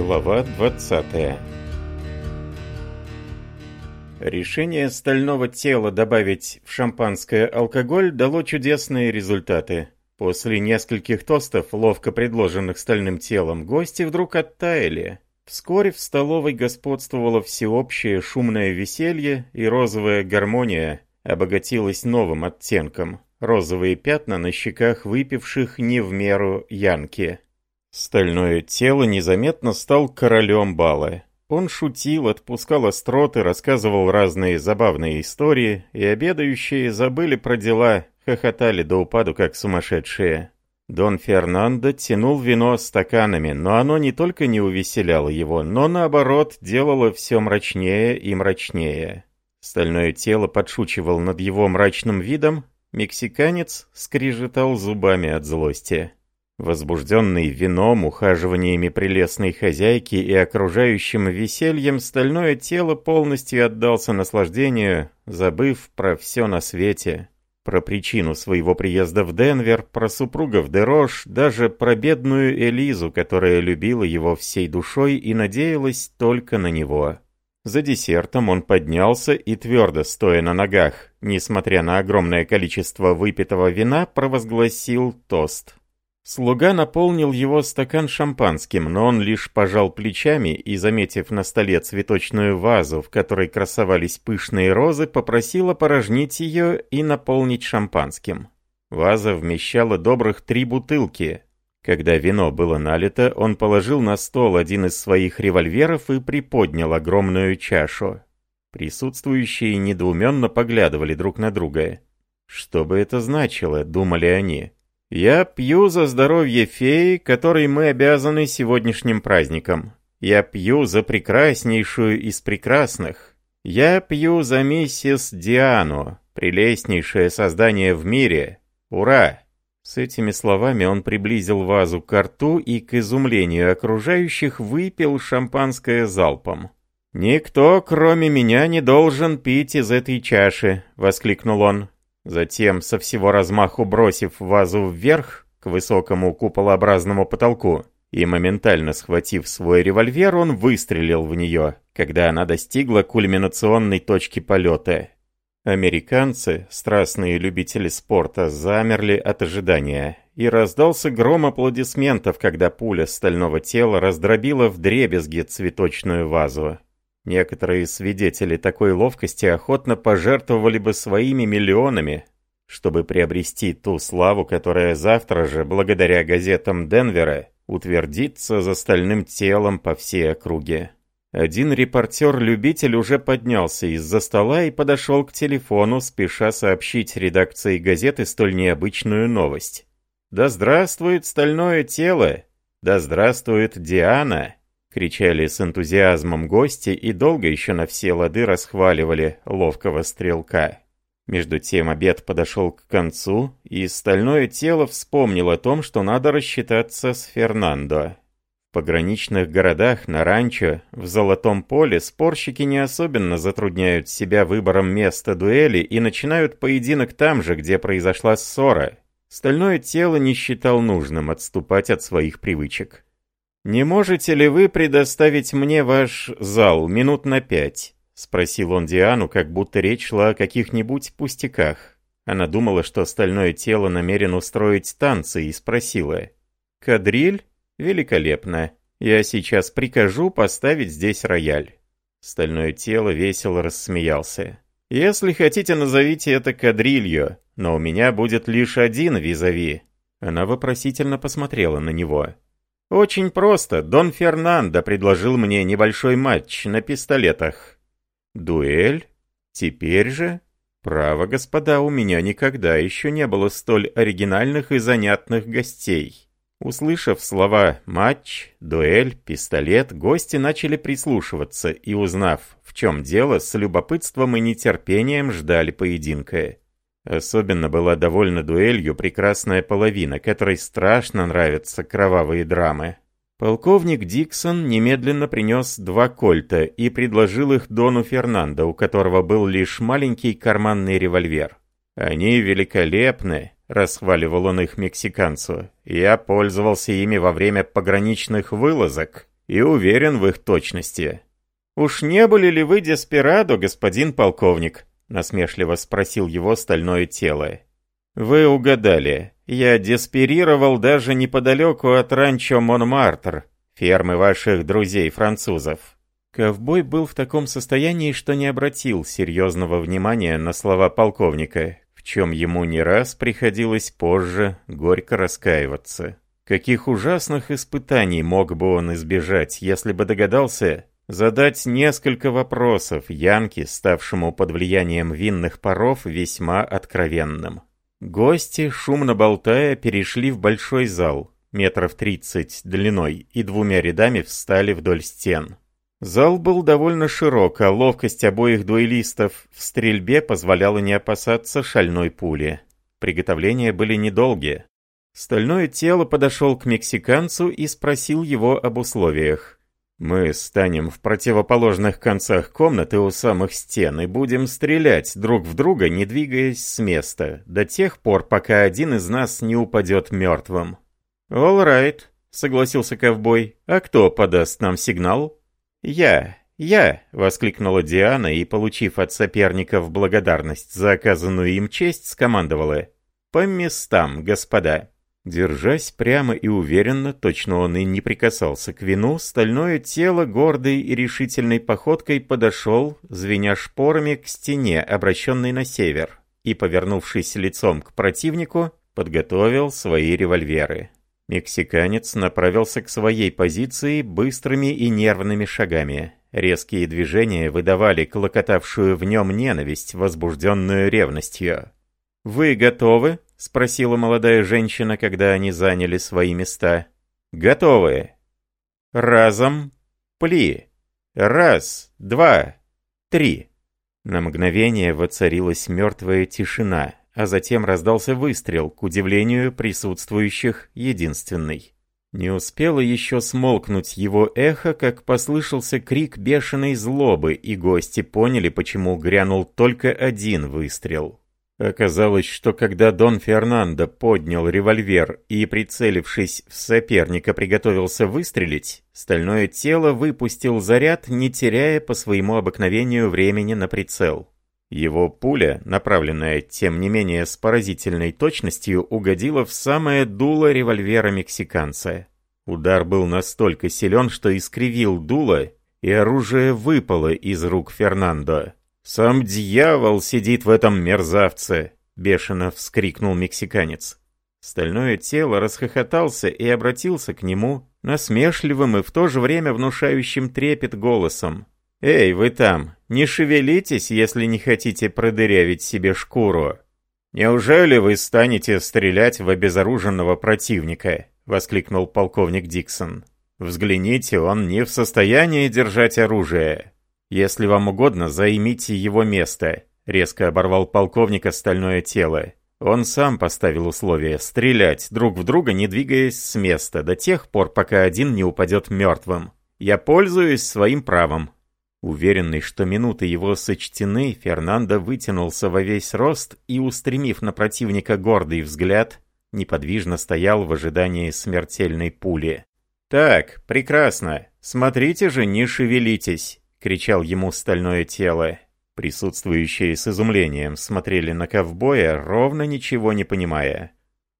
Глава 20 Решение стального тела добавить в шампанское алкоголь дало чудесные результаты. После нескольких тостов, ловко предложенных стальным телом, гости вдруг оттаяли. Вскоре в столовой господствовало всеобщее шумное веселье и розовая гармония обогатилась новым оттенком – розовые пятна на щеках выпивших не в меру янки. Стальное тело незаметно стал королем бала. Он шутил, отпускал остроты, рассказывал разные забавные истории, и обедающие забыли про дела, хохотали до упаду, как сумасшедшие. Дон Фернандо тянул вино стаканами, но оно не только не увеселяло его, но наоборот делало все мрачнее и мрачнее. Стальное тело подшучивал над его мрачным видом, мексиканец скрежетал зубами от злости. Возбужденный вином, ухаживаниями прелестной хозяйки и окружающим весельем, стальное тело полностью отдался наслаждению, забыв про все на свете. Про причину своего приезда в Денвер, про супругов Дерош, даже про бедную Элизу, которая любила его всей душой и надеялась только на него. За десертом он поднялся и твердо, стоя на ногах, несмотря на огромное количество выпитого вина, провозгласил тост. Слуга наполнил его стакан шампанским, но он лишь пожал плечами и, заметив на столе цветочную вазу, в которой красовались пышные розы, попросил опорожнить ее и наполнить шампанским. Ваза вмещала добрых три бутылки. Когда вино было налито, он положил на стол один из своих револьверов и приподнял огромную чашу. Присутствующие недоуменно поглядывали друг на друга. «Что бы это значило?» — думали они. Я пью за здоровье феи, которой мы обязаны сегодняшним праздником. Я пью за прекраснейшую из прекрасных. Я пью за миссис Диану, прелестнейшее создание в мире. Ура!» С этими словами он приблизил вазу к рту и, к изумлению окружающих, выпил шампанское залпом. «Никто, кроме меня, не должен пить из этой чаши!» — воскликнул он. Затем, со всего размаху бросив вазу вверх, к высокому куполообразному потолку, и моментально схватив свой револьвер, он выстрелил в нее, когда она достигла кульминационной точки полета. Американцы, страстные любители спорта, замерли от ожидания, и раздался гром аплодисментов, когда пуля стального тела раздробила вдребезги цветочную вазу. Некоторые свидетели такой ловкости охотно пожертвовали бы своими миллионами, чтобы приобрести ту славу, которая завтра же, благодаря газетам Денвера, утвердится за стальным телом по всей округе. Один репортер-любитель уже поднялся из-за стола и подошел к телефону, спеша сообщить редакции газеты столь необычную новость. «Да здравствует стальное тело! Да здравствует Диана!» — кричали с энтузиазмом гости и долго еще на все лады расхваливали ловкого стрелка. Между тем обед подошел к концу, и стальное тело вспомнило о том, что надо рассчитаться с Фернандо. В пограничных городах, на ранчо, в Золотом поле спорщики не особенно затрудняют себя выбором места дуэли и начинают поединок там же, где произошла ссора. Стальное тело не считал нужным отступать от своих привычек. «Не можете ли вы предоставить мне ваш зал минут на пять?» — спросил он Диану, как будто речь шла о каких-нибудь пустяках. Она думала, что остальное тело намерен устроить танцы, и спросила. «Кадриль? Великолепно. Я сейчас прикажу поставить здесь рояль». Стальное тело весело рассмеялся. «Если хотите, назовите это кадрилью, но у меня будет лишь один визави». Она вопросительно посмотрела на него. Очень просто. Дон Фернандо предложил мне небольшой матч на пистолетах. Дуэль? Теперь же? Право, господа, у меня никогда еще не было столь оригинальных и занятных гостей. Услышав слова «матч», «дуэль», «пистолет», гости начали прислушиваться и, узнав, в чем дело, с любопытством и нетерпением ждали поединка. Особенно была довольна дуэлью прекрасная половина, которой страшно нравятся кровавые драмы. Полковник Диксон немедленно принес два кольта и предложил их Дону Фернандо, у которого был лишь маленький карманный револьвер. «Они великолепны», — расхваливал он их мексиканцу. «Я пользовался ими во время пограничных вылазок и уверен в их точности». «Уж не были ли вы деспирадо, господин полковник?» насмешливо спросил его стальное тело. «Вы угадали. Я деспирировал даже неподалеку от ранчо Монмартр, фермы ваших друзей-французов». Ковбой был в таком состоянии, что не обратил серьезного внимания на слова полковника, в чем ему не раз приходилось позже горько раскаиваться. Каких ужасных испытаний мог бы он избежать, если бы догадался, задать несколько вопросов Янке, ставшему под влиянием винных паров весьма откровенным. Гости, шумно болтая, перешли в большой зал, метров 30 длиной, и двумя рядами встали вдоль стен. Зал был довольно широк, а ловкость обоих дуэлистов в стрельбе позволяла не опасаться шальной пули. Приготовления были недолгие. Стальное тело подошел к мексиканцу и спросил его об условиях. Мы станем в противоположных концах комнаты у самых стен и будем стрелять друг в друга, не двигаясь с места, до тех пор, пока один из нас не упадет мертвым». «All right», — согласился ковбой. «А кто подаст нам сигнал?» «Я, я», — воскликнула Диана и, получив от соперников благодарность за оказанную им честь, скомандовала. «По местам, господа». Держась прямо и уверенно, точно он и не прикасался к вину, стальное тело гордой и решительной походкой подошел, звеня шпорами, к стене, обращенной на север, и, повернувшись лицом к противнику, подготовил свои револьверы. Мексиканец направился к своей позиции быстрыми и нервными шагами. Резкие движения выдавали клокотавшую в нем ненависть, возбужденную ревностью. «Вы готовы?» — спросила молодая женщина, когда они заняли свои места. «Готовы!» «Разом! Пли! Раз, два, три!» На мгновение воцарилась мертвая тишина, а затем раздался выстрел, к удивлению присутствующих единственный. Не успело еще смолкнуть его эхо, как послышался крик бешеной злобы, и гости поняли, почему грянул только один выстрел. Оказалось, что когда Дон Фернандо поднял револьвер и, прицелившись в соперника, приготовился выстрелить, стальное тело выпустил заряд, не теряя по своему обыкновению времени на прицел. Его пуля, направленная, тем не менее, с поразительной точностью, угодила в самое дуло револьвера мексиканца. Удар был настолько силен, что искривил дуло, и оружие выпало из рук Фернандо. «Сам дьявол сидит в этом мерзавце!» — бешено вскрикнул мексиканец. Стальное тело расхохотался и обратился к нему насмешливым и в то же время внушающим трепет голосом. «Эй, вы там, не шевелитесь, если не хотите продырявить себе шкуру!» «Неужели вы станете стрелять в обезоруженного противника?» — воскликнул полковник Диксон. «Взгляните, он не в состоянии держать оружие. «Если вам угодно, займите его место», — резко оборвал полковника остальное тело. Он сам поставил условие стрелять друг в друга, не двигаясь с места, до тех пор, пока один не упадет мертвым. «Я пользуюсь своим правом». Уверенный, что минуты его сочтены, Фернандо вытянулся во весь рост и, устремив на противника гордый взгляд, неподвижно стоял в ожидании смертельной пули. «Так, прекрасно. Смотрите же, не шевелитесь. — кричал ему стальное тело. Присутствующие с изумлением смотрели на ковбоя, ровно ничего не понимая.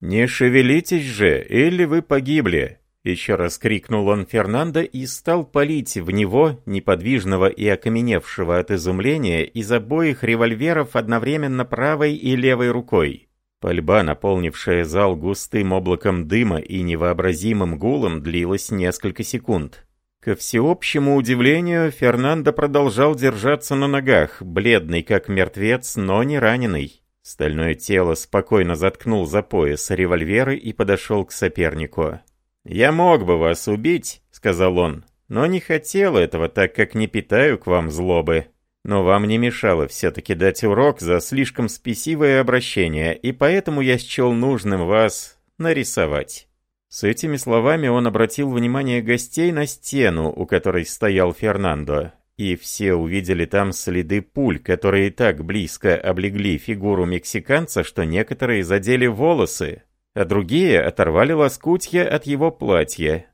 «Не шевелитесь же, или вы погибли!» Еще раз крикнул он Фернандо и стал палить в него, неподвижного и окаменевшего от изумления, из обоих револьверов одновременно правой и левой рукой. Пальба, наполнившая зал густым облаком дыма и невообразимым гулом, длилась несколько секунд. Ко всеобщему удивлению, Фернандо продолжал держаться на ногах, бледный как мертвец, но не раненый. Стальное тело спокойно заткнул за пояс револьверы и подошел к сопернику. «Я мог бы вас убить», — сказал он, — «но не хотел этого, так как не питаю к вам злобы. Но вам не мешало все-таки дать урок за слишком спесивое обращение, и поэтому я счел нужным вас нарисовать». С этими словами он обратил внимание гостей на стену, у которой стоял Фернандо, и все увидели там следы пуль, которые так близко облегли фигуру мексиканца, что некоторые задели волосы, а другие оторвали лоскутья от его платья.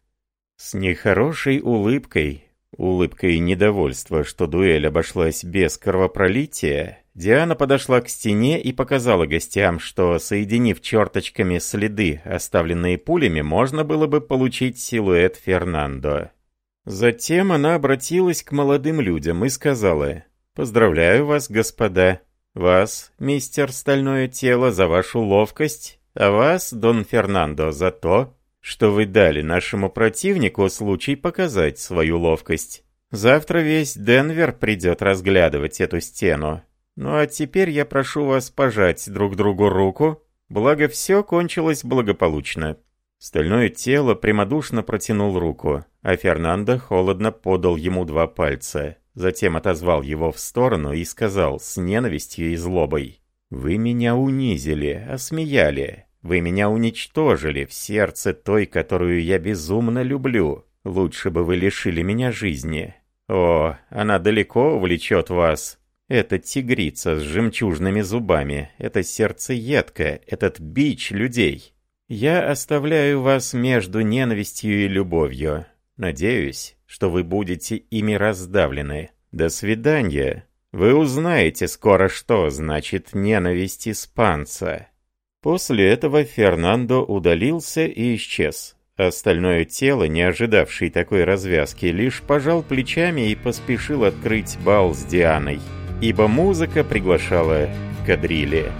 С нехорошей улыбкой Улыбкой недовольства, что дуэль обошлась без кровопролития, Диана подошла к стене и показала гостям, что, соединив черточками следы, оставленные пулями, можно было бы получить силуэт Фернандо. Затем она обратилась к молодым людям и сказала «Поздравляю вас, господа, вас, мистер Стальное Тело, за вашу ловкость, а вас, Дон Фернандо, за то, что вы дали нашему противнику случай показать свою ловкость. Завтра весь Денвер придет разглядывать эту стену. Ну а теперь я прошу вас пожать друг другу руку, благо все кончилось благополучно». Стальное тело прямодушно протянул руку, а Фернандо холодно подал ему два пальца. Затем отозвал его в сторону и сказал с ненавистью и злобой. «Вы меня унизили, осмеяли, вы меня уничтожили в сердце той, которую я безумно люблю. Лучше бы вы лишили меня жизни. О, она далеко увлечет вас. Эта тигрица с жемчужными зубами, это сердцеедка, этот бич людей. Я оставляю вас между ненавистью и любовью. Надеюсь, что вы будете ими раздавлены. До свидания. Вы узнаете скоро, что значит ненависть испанца. После этого Фернандо удалился и исчез. Остальное тело, не ожидавшее такой развязки, лишь пожал плечами и поспешил открыть бал с Дианой, ибо музыка приглашала к кадриле.